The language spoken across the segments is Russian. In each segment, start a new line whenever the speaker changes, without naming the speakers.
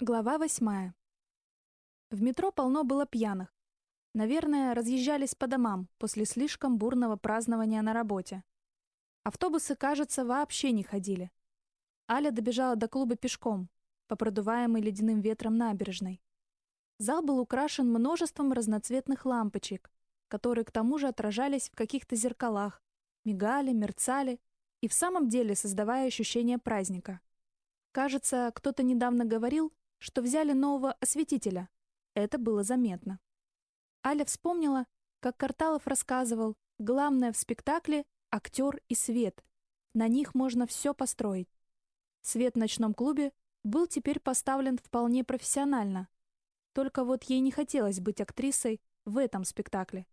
Глава восьмая. В метро полно было пьяных. Наверное, разъезжались по домам после слишком бурного празднования на работе. Автобусы, кажется, вообще не ходили. Аля добежала до клуба пешком, по продуваемой ледяным ветром набережной. Зал был украшен множеством разноцветных лампочек, которые к тому же отражались в каких-то зеркалах, мигали, мерцали и в самом деле создавая ощущение праздника. Кажется, кто-то недавно говорил, что взяли нового осветителя. Это было заметно. Аля вспомнила, как Карталов рассказывал, главное в спектакле — актер и свет. На них можно все построить. Свет в ночном клубе был теперь поставлен вполне профессионально. Только вот ей не хотелось быть актрисой в этом спектакле.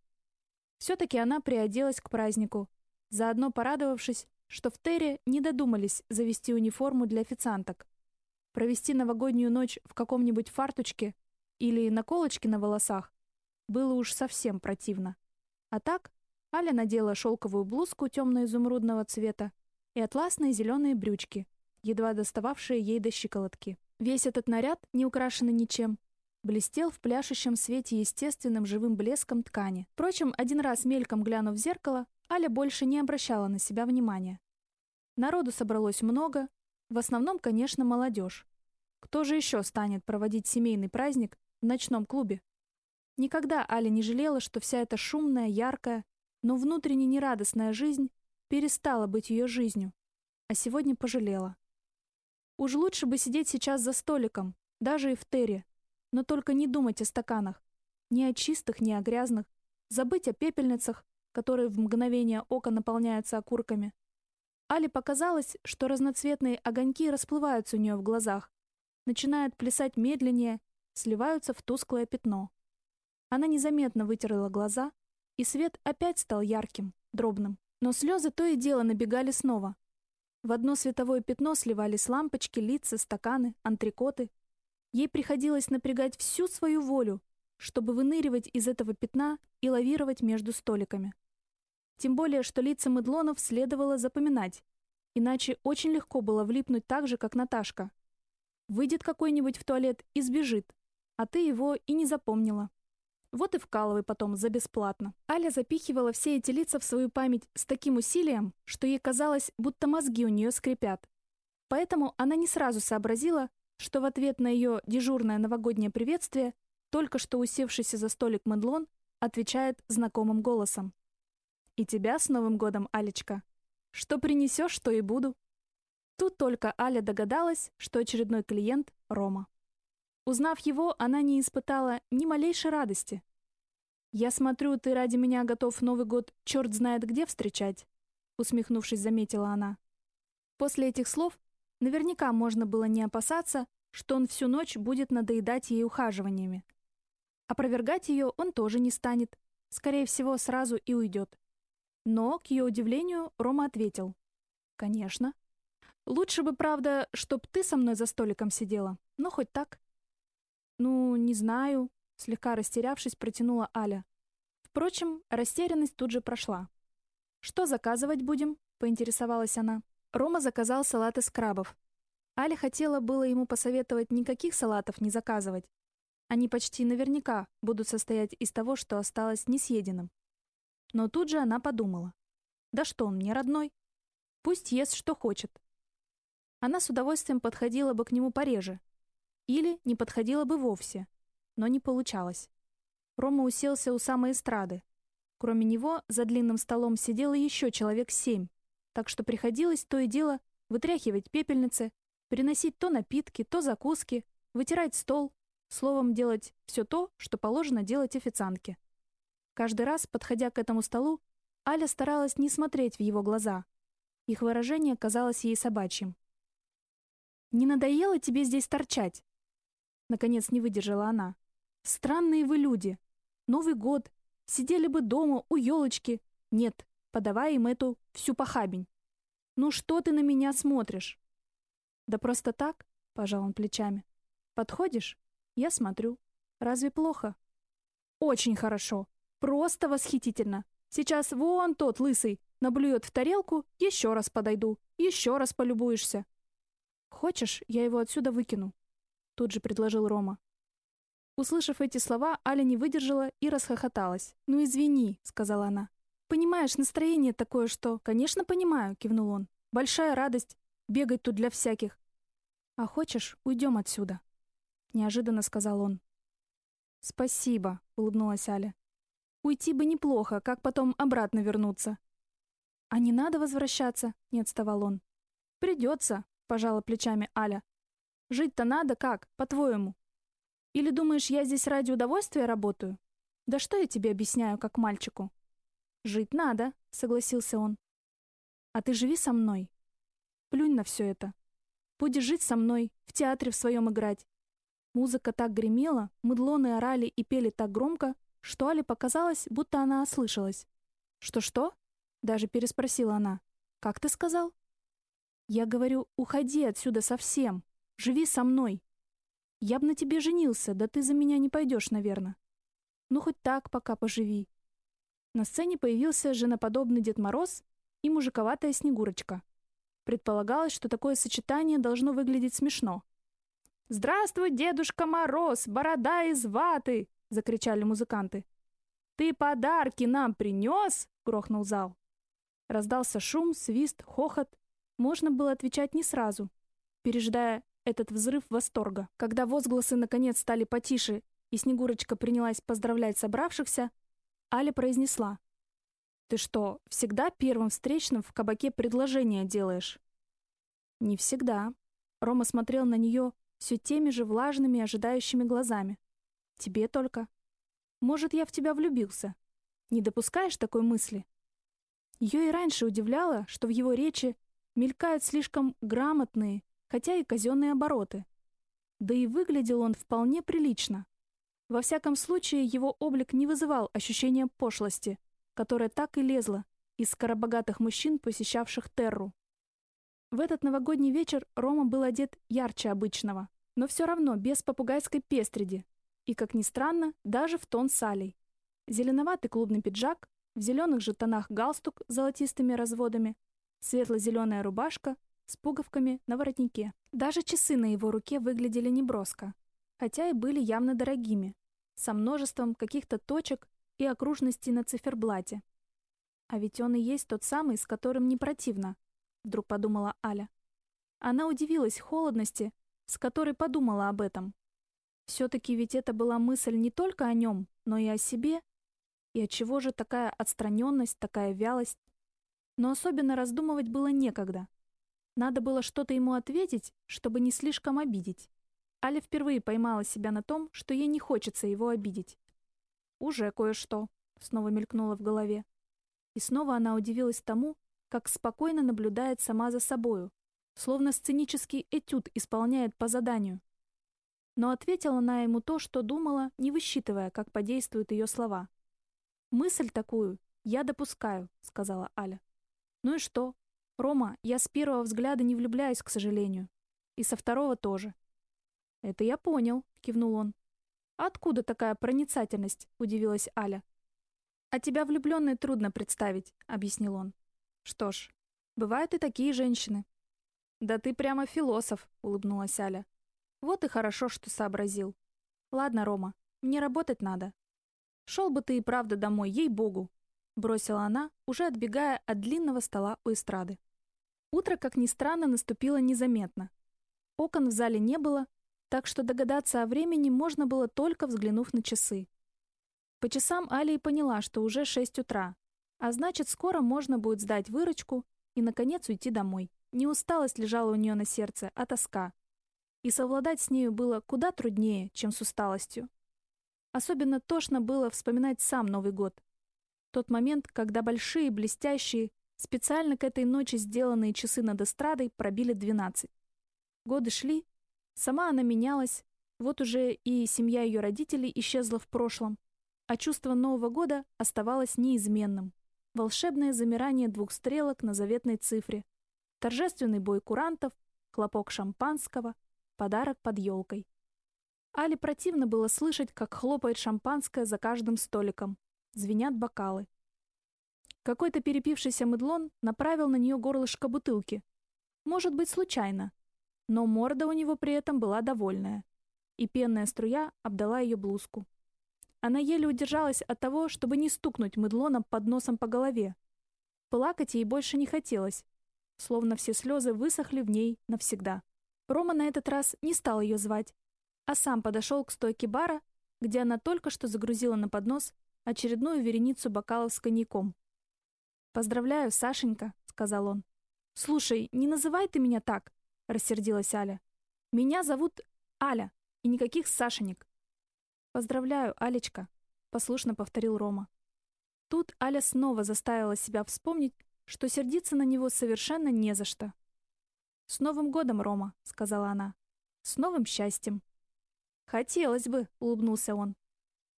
Все-таки она приоделась к празднику, заодно порадовавшись, что в Терре не додумались завести униформу для официанток. Провести новогоднюю ночь в каком-нибудь фартучке или наколочке на волосах было уж совсем противно. А так Аля надела шелковую блузку темно-изумрудного цвета и атласные зеленые брючки, едва достававшие ей до щиколотки. Весь этот наряд, не украшенный ничем, блестел в пляшущем свете естественным живым блеском ткани. Впрочем, один раз мельком глянув в зеркало, Аля больше не обращала на себя внимания. Народу собралось много, в основном, конечно, молодежь. Кто же еще станет проводить семейный праздник в ночном клубе? Никогда Аля не жалела, что вся эта шумная, яркая, но внутренне нерадостная жизнь перестала быть ее жизнью, а сегодня пожалела. Уж лучше бы сидеть сейчас за столиком, даже и в Терре, но только не думать о стаканах, ни о чистых, ни о грязных, забыть о пепельницах, которые в мгновение ока наполняются окурками, Али показалось, что разноцветные огоньки расплываются у нее в глазах, начинают плясать медленнее, сливаются в тусклое пятно. Она незаметно вытерла глаза, и свет опять стал ярким, дробным. Но слезы то и дело набегали снова. В одно световое пятно сливались лампочки, лица, стаканы, антрикоты. Ей приходилось напрягать всю свою волю, чтобы выныривать из этого пятна и лавировать между столиками. Тем более, что лица Медлонов следовало запоминать, иначе очень легко было влипнуть так же, как Наташка. Выйдет какой-нибудь в туалет и сбежит, а ты его и не запомнила. Вот и вкалывай потом за бесплатно. Аля запихивала все эти лица в свою память с таким усилием, что ей казалось, будто мозги у нее скрипят. Поэтому она не сразу сообразила, что в ответ на ее дежурное новогоднее приветствие только что усевшийся за столик Медлон отвечает знакомым голосом. И тебя с Новым годом, Алечка. Что принесешь, то и буду. Тут только Аля догадалась, что очередной клиент — Рома. Узнав его, она не испытала ни малейшей радости. «Я смотрю, ты ради меня готов Новый год черт знает где встречать», усмехнувшись, заметила она. После этих слов наверняка можно было не опасаться, что он всю ночь будет надоедать ей ухаживаниями. Опровергать ее он тоже не станет, скорее всего, сразу и уйдет. Но, к ее удивлению, Рома ответил. «Конечно. Лучше бы, правда, чтоб ты со мной за столиком сидела. Но хоть так». «Ну, не знаю», — слегка растерявшись, протянула Аля. Впрочем, растерянность тут же прошла. «Что заказывать будем?» — поинтересовалась она. Рома заказал салат из крабов. Аля хотела было ему посоветовать никаких салатов не заказывать. Они почти наверняка будут состоять из того, что осталось несъеденным. Но тут же она подумала. Да что он мне родной? Пусть ест, что хочет. Она с удовольствием подходила бы к нему пореже. Или не подходила бы вовсе. Но не получалось. Рома уселся у самой эстрады. Кроме него, за длинным столом сидело еще человек семь, так что приходилось то и дело вытряхивать пепельницы, приносить то напитки, то закуски, вытирать стол, словом, делать все то, что положено делать официантке. Каждый раз, подходя к этому столу, Аля старалась не смотреть в его глаза. Их выражение казалось ей собачьим. «Не надоело тебе здесь торчать?» Наконец не выдержала она. «Странные вы люди. Новый год. Сидели бы дома, у елочки. Нет, подавай им эту всю похабень. Ну что ты на меня смотришь?» «Да просто так», — пожал он плечами. «Подходишь? Я смотрю. Разве плохо?» «Очень хорошо. Просто восхитительно. Сейчас вон тот лысый наблюет в тарелку, еще раз подойду, еще раз полюбуешься. Хочешь, я его отсюда выкину? тут же предложил Рома. Услышав эти слова, Аля не выдержала и расхохоталась. «Ну извини», — сказала она. «Понимаешь, настроение такое, что...» «Конечно, понимаю», — кивнул он. «Большая радость. Бегать тут для всяких. А хочешь, уйдем отсюда?» Неожиданно сказал он. «Спасибо», — улыбнулась Аля. «Уйти бы неплохо, как потом обратно вернуться». «А не надо возвращаться?» — не отставал он. «Придется», — пожала плечами Аля. «Жить-то надо как, по-твоему?» Или думаешь, я здесь ради удовольствия работаю? Да что я тебе объясняю, как мальчику? Жить надо, согласился он. А ты живи со мной. Плюнь на все это. Будешь жить со мной, в театре в своем играть. Музыка так гремела, мыдлоны орали и пели так громко, что Але показалось, будто она ослышалась. «Что-что?» — даже переспросила она. «Как ты сказал?» «Я говорю, уходи отсюда совсем. Живи со мной. Я бы на тебе женился, да ты за меня не пойдешь, наверное. Ну, хоть так пока поживи. На сцене появился женоподобный Дед Мороз и мужиковатая Снегурочка. Предполагалось, что такое сочетание должно выглядеть смешно. «Здравствуй, Дедушка Мороз, борода из ваты!» — закричали музыканты. «Ты подарки нам принес?» — грохнул зал. Раздался шум, свист, хохот. Можно было отвечать не сразу, пережидая этот взрыв восторга. Когда возгласы наконец стали потише, и Снегурочка принялась поздравлять собравшихся, Аля произнесла. «Ты что, всегда первым встречным в кабаке предложение делаешь?» «Не всегда». Рома смотрел на нее все теми же влажными, ожидающими глазами. «Тебе только. Может, я в тебя влюбился? Не допускаешь такой мысли?» Ее и раньше удивляло, что в его речи мелькают слишком грамотные, хотя и казенные обороты. Да и выглядел он вполне прилично. Во всяком случае, его облик не вызывал ощущения пошлости, которое так и лезло из скоробогатых мужчин, посещавших Терру. В этот новогодний вечер Рома был одет ярче обычного, но все равно без попугайской пестреди, и, как ни странно, даже в тон салей. Зеленоватый клубный пиджак, в зеленых же тонах галстук с золотистыми разводами, светло-зеленая рубашка с пуговками на воротнике. Даже часы на его руке выглядели неброско, хотя и были явно дорогими, со множеством каких-то точек и окружностей на циферблате. А ведь он и есть тот самый, с которым не противно, вдруг подумала Аля. Она удивилась холодности, с которой подумала об этом. Все-таки ведь это была мысль не только о нем, но и о себе. И от чего же такая отстраненность, такая вялость? Но особенно раздумывать было некогда. Надо было что-то ему ответить, чтобы не слишком обидеть. Аля впервые поймала себя на том, что ей не хочется его обидеть. «Уже кое-что», — снова мелькнуло в голове. И снова она удивилась тому, как спокойно наблюдает сама за собою, словно сценический этюд исполняет по заданию. Но ответила она ему то, что думала, не высчитывая, как подействуют ее слова. «Мысль такую я допускаю», — сказала Аля. «Ну и что? Рома, я с первого взгляда не влюбляюсь, к сожалению. И со второго тоже. Это я понял, кивнул он. Откуда такая проницательность? удивилась Аля. А тебя влюбленной трудно представить, объяснил он. Что ж, бывают и такие женщины. Да ты прямо философ, улыбнулась Аля. Вот и хорошо, что сообразил. Ладно, Рома, мне работать надо. Шел бы ты и правда домой, ей-богу, бросила она, уже отбегая от длинного стола у эстрады. Утро, как ни странно, наступило незаметно. Окон в зале не было, так что догадаться о времени можно было только взглянув на часы. По часам Али поняла, что уже шесть утра, а значит, скоро можно будет сдать выручку и, наконец, уйти домой. Не усталость лежала у нее на сердце, а тоска. И совладать с нею было куда труднее, чем с усталостью. Особенно тошно было вспоминать сам Новый год. Тот момент, когда большие, блестящие, Специально к этой ночи сделанные часы над эстрадой пробили 12. Годы шли, сама она менялась, вот уже и семья ее родителей исчезла в прошлом, а чувство Нового года оставалось неизменным. Волшебное замирание двух стрелок на заветной цифре, торжественный бой курантов, хлопок шампанского, подарок под елкой. Али противно было слышать, как хлопает шампанское за каждым столиком, звенят бокалы. Какой-то перепившийся мыдлон направил на нее горлышко бутылки. Может быть, случайно. Но морда у него при этом была довольная. и пенная струя обдала ее блузку. Она еле удержалась от того, чтобы не стукнуть мыдлоном под носом по голове. Плакать ей больше не хотелось, словно все слезы высохли в ней навсегда. Рома на этот раз не стал ее звать, а сам подошел к стойке бара, где она только что загрузила на поднос очередную вереницу бокалов с коньяком. «Поздравляю, Сашенька», — сказал он. «Слушай, не называй ты меня так», — рассердилась Аля. «Меня зовут Аля, и никаких Сашенек». «Поздравляю, Алечка», — послушно повторил Рома. Тут Аля снова заставила себя вспомнить, что сердиться на него совершенно не за что. «С Новым годом, Рома», — сказала она. «С новым счастьем». «Хотелось бы», — улыбнулся он.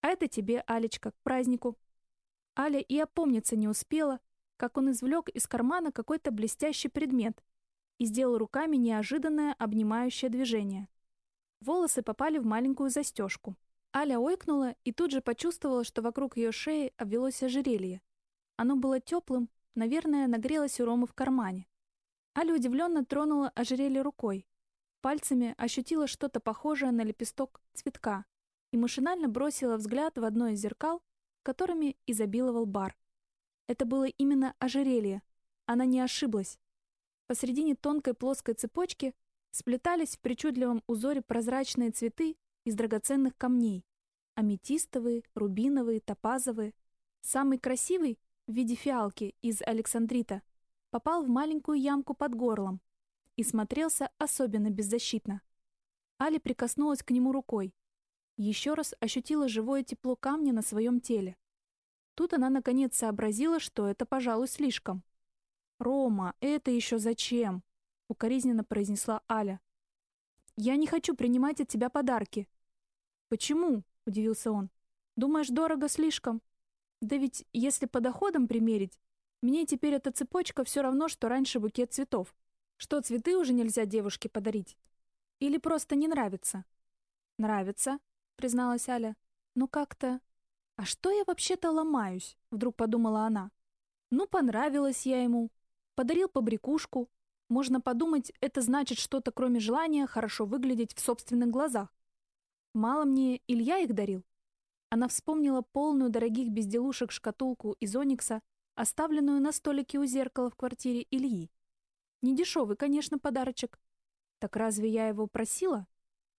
«А это тебе, Алечка, к празднику». Аля и опомниться не успела, как он извлек из кармана какой-то блестящий предмет и сделал руками неожиданное обнимающее движение. Волосы попали в маленькую застежку. Аля ойкнула и тут же почувствовала, что вокруг ее шеи обвелось ожерелье. Оно было теплым, наверное, нагрелось у Ромы в кармане. Аля удивленно тронула ожерелье рукой. Пальцами ощутила что-то похожее на лепесток цветка и машинально бросила взгляд в одно из зеркал, которыми изобиловал бар. Это было именно ожерелье. Она не ошиблась. Посредине тонкой плоской цепочки сплетались в причудливом узоре прозрачные цветы из драгоценных камней. Аметистовые, рубиновые, топазовые. Самый красивый, в виде фиалки из александрита, попал в маленькую ямку под горлом и смотрелся особенно беззащитно. Али прикоснулась к нему рукой. Еще раз ощутила живое тепло камня на своем теле. Тут она наконец сообразила, что это, пожалуй, слишком. «Рома, это еще зачем?» — укоризненно произнесла Аля. «Я не хочу принимать от тебя подарки». «Почему?» — удивился он. «Думаешь, дорого слишком?» «Да ведь, если по доходам примерить, мне теперь эта цепочка все равно, что раньше букет цветов. Что, цветы уже нельзя девушке подарить? Или просто не нравится?» «Нравится», — призналась Аля. «Но как-то...» «А что я вообще-то ломаюсь?» — вдруг подумала она. «Ну, понравилась я ему. Подарил побрякушку. Можно подумать, это значит что-то, кроме желания хорошо выглядеть в собственных глазах. Мало мне Илья их дарил?» Она вспомнила полную дорогих безделушек шкатулку из оникса, оставленную на столике у зеркала в квартире Ильи. Недешевый, конечно, подарочек. Так разве я его просила?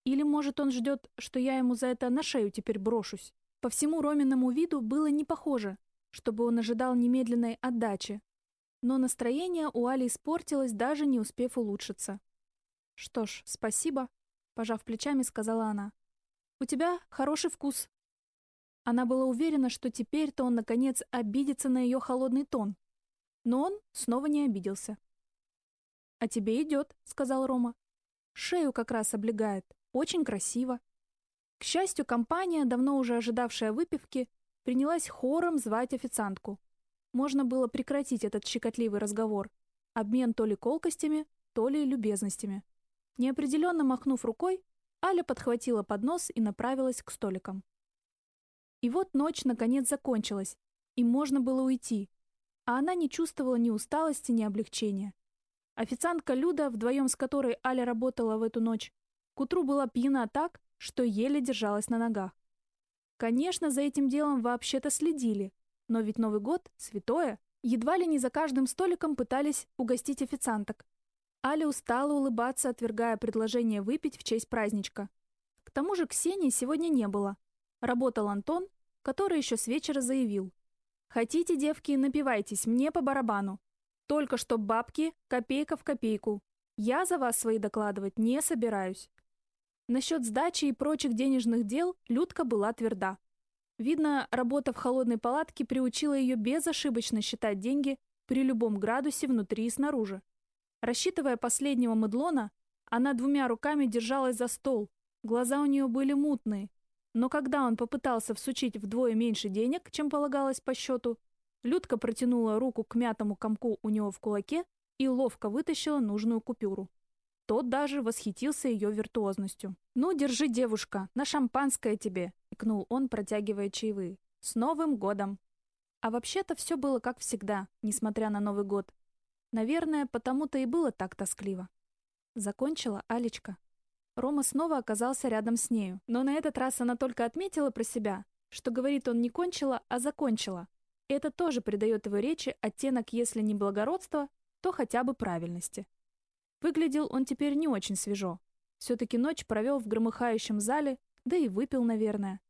Или, может, он ждет, что я ему за это на шею теперь брошусь? По всему Роминому виду было не похоже, чтобы он ожидал немедленной отдачи. Но настроение у Али испортилось, даже не успев улучшиться. «Что ж, спасибо», — пожав плечами, сказала она. «У тебя хороший вкус». Она была уверена, что теперь-то он, наконец, обидится на ее холодный тон. Но он снова не обиделся. «А тебе идет», — сказал Рома. «Шею как раз облегает. Очень красиво». К счастью, компания, давно уже ожидавшая выпивки, принялась хором звать официантку. Можно было прекратить этот щекотливый разговор. Обмен то ли колкостями, то ли любезностями. Неопределенно махнув рукой, Аля подхватила поднос и направилась к столикам. И вот ночь наконец закончилась, и можно было уйти, а она не чувствовала ни усталости, ни облегчения. Официантка Люда, вдвоем с которой Аля работала в эту ночь, к утру была пьяна так, что еле держалась на ногах. Конечно, за этим делом вообще-то следили, но ведь Новый год — святое. Едва ли не за каждым столиком пытались угостить официанток. Аля устала улыбаться, отвергая предложение выпить в честь праздничка. К тому же Ксении сегодня не было. Работал Антон, который еще с вечера заявил. «Хотите, девки, напивайтесь, мне по барабану. Только что бабки, копейка в копейку. Я за вас свои докладывать не собираюсь. Насчет сдачи и прочих денежных дел Людка была тверда. Видно, работа в холодной палатке приучила ее безошибочно считать деньги при любом градусе внутри и снаружи. Рассчитывая последнего мыдлона, она двумя руками держалась за стол. Глаза у нее были мутные. Но когда он попытался всучить вдвое меньше денег, чем полагалось по счету, Людка протянула руку к мятому комку у него в кулаке и ловко вытащила нужную купюру. Тот даже восхитился ее виртуозностью. «Ну, держи, девушка, на шампанское тебе!» — икнул он, протягивая чаевые. «С Новым годом!» А вообще-то все было как всегда, несмотря на Новый год. Наверное, потому-то и было так тоскливо. Закончила Алечка. Рома снова оказался рядом с нею, но на этот раз она только отметила про себя, что говорит он не кончила, а закончила. Это тоже придает его речи оттенок, если не благородства, то хотя бы правильности. Выглядел он теперь не очень свежо. Все-таки ночь провел в громыхающем зале, да и выпил, наверное.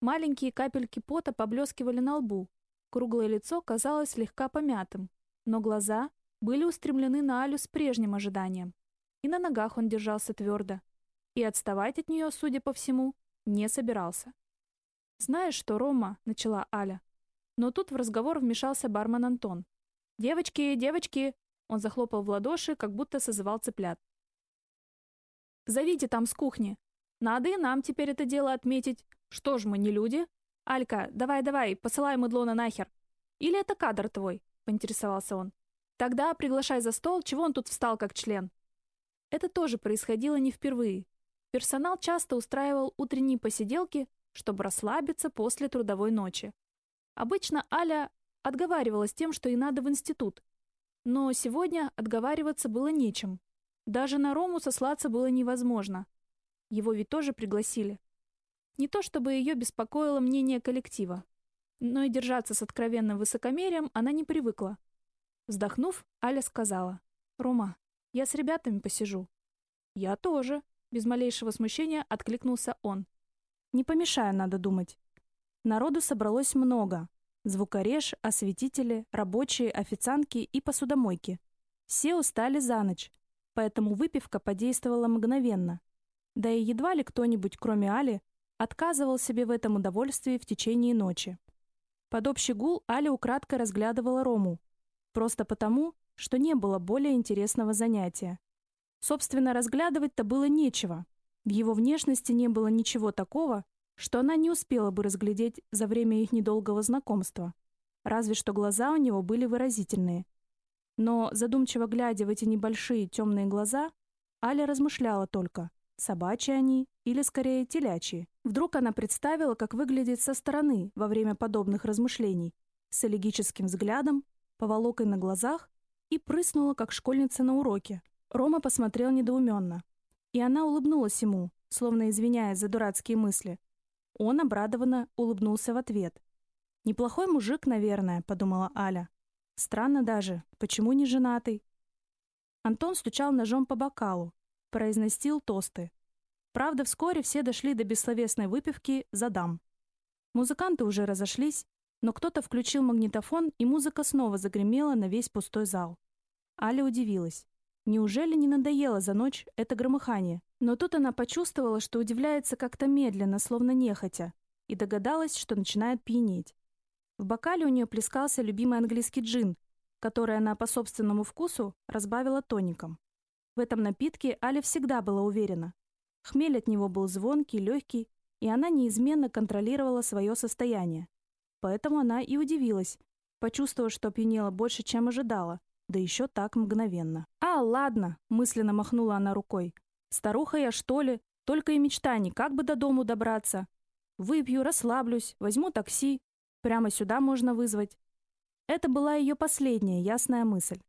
Маленькие капельки пота поблескивали на лбу. Круглое лицо казалось слегка помятым, но глаза были устремлены на Алю с прежним ожиданием. И на ногах он держался твердо. И отставать от нее, судя по всему, не собирался. «Знаешь что, Рома?» — начала Аля. Но тут в разговор вмешался бармен Антон. «Девочки, девочки!» Он захлопал в ладоши, как будто созывал цыплят. «Зовите там с кухни. Надо и нам теперь это дело отметить. Что ж мы, не люди? Алька, давай-давай, посылай мудлона нахер. Или это кадр твой?» — поинтересовался он. «Тогда приглашай за стол, чего он тут встал как член?» Это тоже происходило не впервые. Персонал часто устраивал утренние посиделки, чтобы расслабиться после трудовой ночи. Обычно Аля отговаривалась тем, что ей надо в институт. Но сегодня отговариваться было нечем. Даже на Рому сослаться было невозможно. Его ведь тоже пригласили. Не то чтобы ее беспокоило мнение коллектива, но и держаться с откровенным высокомерием она не привыкла. Вздохнув, Аля сказала, «Рома, я с ребятами посижу». «Я тоже», — без малейшего смущения откликнулся он. «Не помешаю, надо думать». Народу собралось много. Звукореж, осветители, рабочие, официантки и посудомойки. Все устали за ночь, поэтому выпивка подействовала мгновенно. Да и едва ли кто-нибудь, кроме Али, отказывал себе в этом удовольствии в течение ночи. Под общий гул Аля украдкой разглядывала Рому. Просто потому, что не было более интересного занятия. Собственно, разглядывать-то было нечего. В его внешности не было ничего такого, что она не успела бы разглядеть за время их недолгого знакомства. Разве что глаза у него были выразительные. Но, задумчиво глядя в эти небольшие темные глаза, Аля размышляла только, собачьи они или, скорее, телячьи. Вдруг она представила, как выглядит со стороны во время подобных размышлений, с элегическим взглядом, поволокой на глазах и прыснула, как школьница на уроке. Рома посмотрел недоуменно. И она улыбнулась ему, словно извиняясь за дурацкие мысли, он обрадованно улыбнулся в ответ. «Неплохой мужик, наверное», — подумала Аля. «Странно даже, почему не женатый?» Антон стучал ножом по бокалу, произносил тосты. Правда, вскоре все дошли до бессловесной выпивки за дам. Музыканты уже разошлись, но кто-то включил магнитофон, и музыка снова загремела на весь пустой зал. Аля удивилась. Неужели не надоело за ночь это громыхание? Но тут она почувствовала, что удивляется как-то медленно, словно нехотя, и догадалась, что начинает пьянеть. В бокале у нее плескался любимый английский джин, который она по собственному вкусу разбавила тоником. В этом напитке Аля всегда была уверена. Хмель от него был звонкий, легкий, и она неизменно контролировала свое состояние. Поэтому она и удивилась, почувствовав, что пьянела больше, чем ожидала, да еще так мгновенно. «А, ладно», — мысленно махнула она рукой. «Старуха я, что ли? Только и мечтаний, как бы до дому добраться. Выпью, расслаблюсь, возьму такси. Прямо сюда можно вызвать». Это была ее последняя ясная мысль.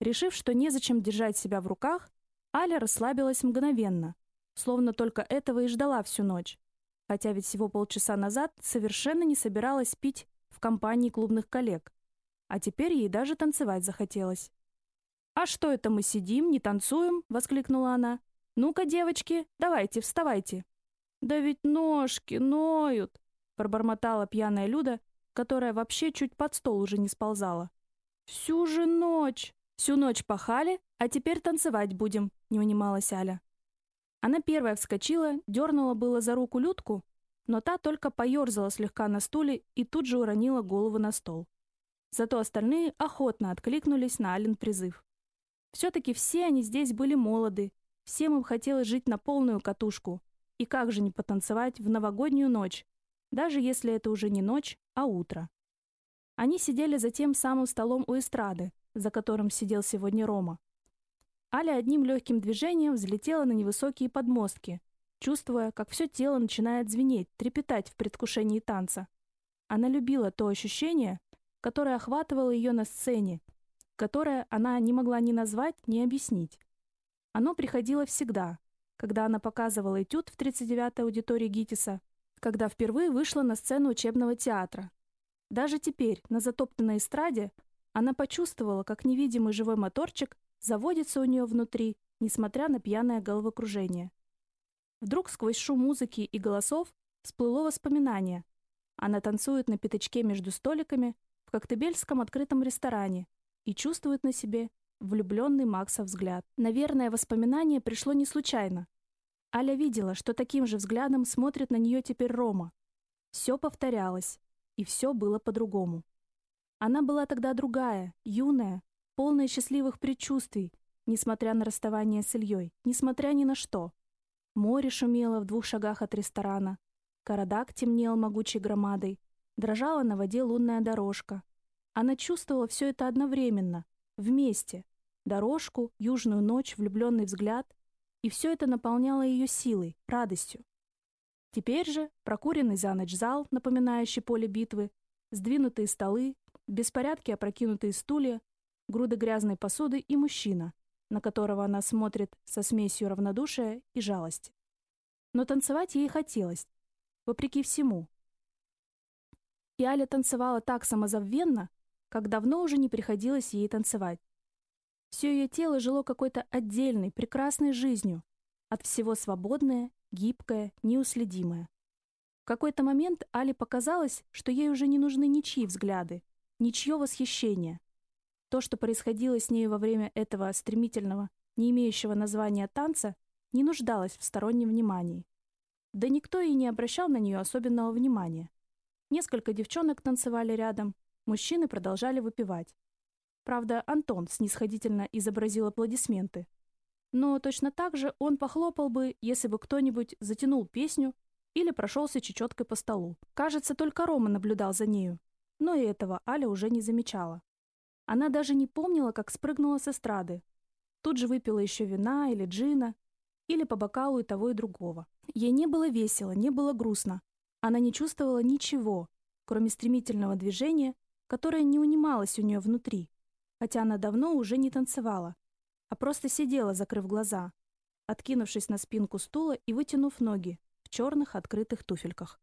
Решив, что незачем держать себя в руках, Аля расслабилась мгновенно, словно только этого и ждала всю ночь. Хотя ведь всего полчаса назад совершенно не собиралась пить в компании клубных коллег а теперь ей даже танцевать захотелось. «А что это мы сидим, не танцуем?» — воскликнула она. «Ну-ка, девочки, давайте, вставайте». «Да ведь ножки ноют!» — пробормотала пьяная Люда, которая вообще чуть под стол уже не сползала. «Всю же ночь!» «Всю ночь пахали, а теперь танцевать будем», — не унималась Аля. Она первая вскочила, дернула было за руку Людку, но та только поерзала слегка на стуле и тут же уронила голову на стол. Зато остальные охотно откликнулись на Ален призыв. Все-таки все они здесь были молоды, всем им хотелось жить на полную катушку. И как же не потанцевать в новогоднюю ночь, даже если это уже не ночь, а утро. Они сидели за тем самым столом у эстрады, за которым сидел сегодня Рома. Аля одним легким движением взлетела на невысокие подмостки, чувствуя, как все тело начинает звенеть, трепетать в предвкушении танца. Она любила то ощущение, которое охватывало ее на сцене, которое она не могла ни назвать, ни объяснить. Оно приходило всегда, когда она показывала этюд в 39-й аудитории ГИТИСа, когда впервые вышла на сцену учебного театра. Даже теперь, на затоптанной эстраде, она почувствовала, как невидимый живой моторчик заводится у нее внутри, несмотря на пьяное головокружение. Вдруг сквозь шум музыки и голосов всплыло воспоминание. Она танцует на пятачке между столиками в коктебельском открытом ресторане и чувствует на себе влюбленный Макса взгляд. Наверное, воспоминание пришло не случайно. Аля видела, что таким же взглядом смотрит на нее теперь Рома. Все повторялось, и все было по-другому. Она была тогда другая, юная, полная счастливых предчувствий, несмотря на расставание с Ильей, несмотря ни на что. Море шумело в двух шагах от ресторана, Карадак темнел могучей громадой, дрожала на воде лунная дорожка. Она чувствовала все это одновременно, вместе, дорожку, южную ночь, влюбленный взгляд, и все это наполняло ее силой, радостью. Теперь же прокуренный за ночь зал, напоминающий поле битвы, сдвинутые столы, беспорядки опрокинутые стулья, груды грязной посуды и мужчина, на которого она смотрит со смесью равнодушия и жалости. Но танцевать ей хотелось, вопреки всему. И Аля танцевала так самозабвенно, как давно уже не приходилось ей танцевать. Все ее тело жило какой-то отдельной, прекрасной жизнью, от всего свободное, гибкое, неуследимое. В какой-то момент Али показалось, что ей уже не нужны ничьи взгляды, ничье восхищение. То, что происходило с ней во время этого стремительного, не имеющего названия танца, не нуждалось в стороннем внимании. Да никто и не обращал на нее особенного внимания. Несколько девчонок танцевали рядом, мужчины продолжали выпивать. Правда, Антон снисходительно изобразил аплодисменты. Но точно так же он похлопал бы, если бы кто-нибудь затянул песню или прошелся чечеткой по столу. Кажется, только Рома наблюдал за нею. Но и этого Аля уже не замечала. Она даже не помнила, как спрыгнула с эстрады. Тут же выпила еще вина или джина, или по бокалу и того и другого. Ей не было весело, не было грустно. Она не чувствовала ничего, кроме стремительного движения, которое не унималось у нее внутри, хотя она давно уже не танцевала, а просто сидела, закрыв глаза, откинувшись на спинку стула и вытянув ноги в черных открытых туфельках.